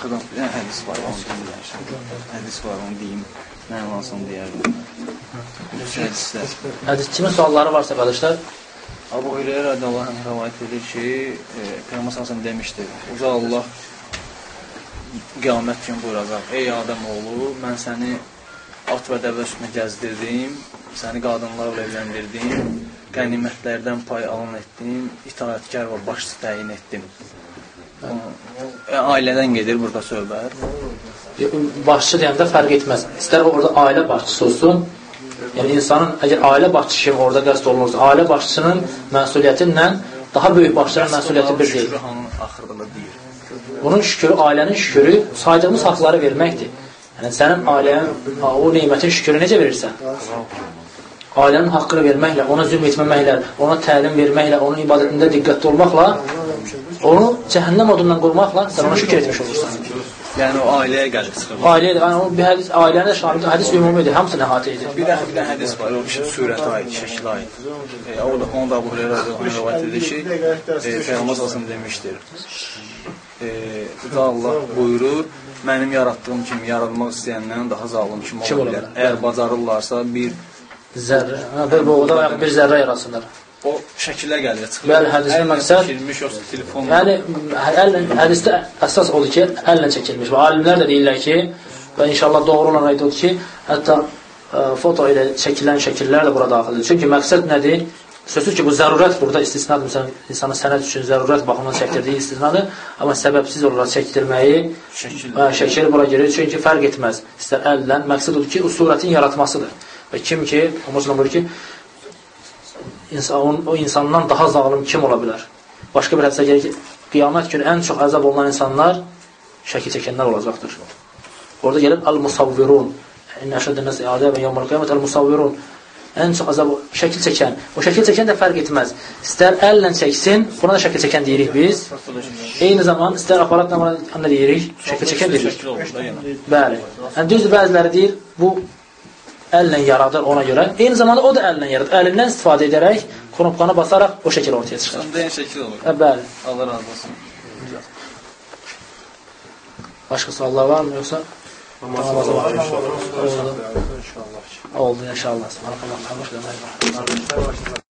Yəni, hədis var, onu deyim. Hədis var, onu deyim. Mənasını deyərdim. Hədislər. Hədis kimin sualları varsa qardaşlar, Abu Hüreyra radiyallahu anh rivayet edir ki, e, Peyğəmbər sallallahu demişdir. Uca Allah qiyamət gün buyuracaq. Ey Adəm oğlu, mən səni at və dəvə üstünə gəzdirdim, səni qadınlarla evləndirdim, qənimətlərdən pay alan etdim, itaətkar və başçı təyin etdim. E, ailədən gedir burada söhbət. başçı deyəndə fərq etməz. İstər orada ailə başçısı olsun, yəni insanın əgər ailə başçısı kimi orada qəsd olunursa, ailə başçısının məsuliyyətinlə daha böyük başçının məsuliyyəti bir deyil. Bunun şükürü, ailənin şükürü saydığımız haqları verməkdir. Yəni sənin ailənin o nemətin şükürü necə verirsən? Ailənin haqqını verməklə, ona zülm etməməklə, ona təlim verməklə, onun ibadətində diqqətli olmaqla, onu cəhənnəm odundan qorumaqla sən ona şükür etmiş olursan. Yəni o ailəyə gəlir çıxır. Ailə, yəni o bir hədis, ailənin də şamil, hədis ümumidir, hamısını əhatə edir. Bir də bir hədis var, o şey surətə aid, şəklə aid. E, o da onu da Abu Hüreyrə rivayet edir ki, e, Peyğəmbər sallallahu demişdir. E, Uca Allah buyurur, mənim yaratdığım kimi yaradılmaq istəyəndən daha zalım kim ola bilər? Əgər bacarırlarsa bir Zərrə. Bir bu da bir zərrə yarasınlar. O şəkillə gəlir, çıxır. Bəli, hədisdə məqsəd- çəkilmiş o telefon. Yəni əllə hədisdə əsas odur ki, əllə çəkilmiş. Və alimlər də deyirlər ki, və inşallah doğru olan ayd odur ki, hətta ə, foto ilə çəkilən şəkillər də bura daxildir. Çünki məqsəd nədir? Sözsüz ki, bu zərurət burada istisnadır. Məsələn, insanın sənəd üçün zərurət baxımından çəkdirdiyi istisnadır. Amma səbəbsiz olaraq çəkdirməyi şəkil. Hə, şəkil bura girir, çünki fərq etməz. İstər əllə, məqsəd odur ki, o surətin yaratmasıdır. Və kim ki, o Müslüman buyurur ki, insan, o insandan daha zalım kim ola bilər? Başqa bir hədisə gəlir ki, qiyamət günü ən çox əzab olunan insanlar şəkil çəkənlər olacaqdır. Orada gəlir el-musavvirun. İnne əşəddən nəs əzabən yevmel qiyamət el-musavvirun. Ən çox əzab şəkil çəkən. O şəkil çəkən də fərq etməz. İstər əllə çəksin, buna da şəkil çəkən deyirik biz. Eyni zaman istər aparatla buna nə deyirik? Şəkil çəkən deyirik. Yenə. Bəli. Yəni düzdür bəziləri deyir, bu əllə yaradır ona görə. Eyni zamanda o da əllə yaradır. Əlindən istifadə edərək, knopkanı basaraq o şəkil ortaya çıxır. Sən deyən şəkil olur. Hə, bəli. Allah razı olsun. Başqa suallar varmı yoxsa? Namaza var. İnşallah. Oldu inşallah. Subhanallah. Hamdülillah.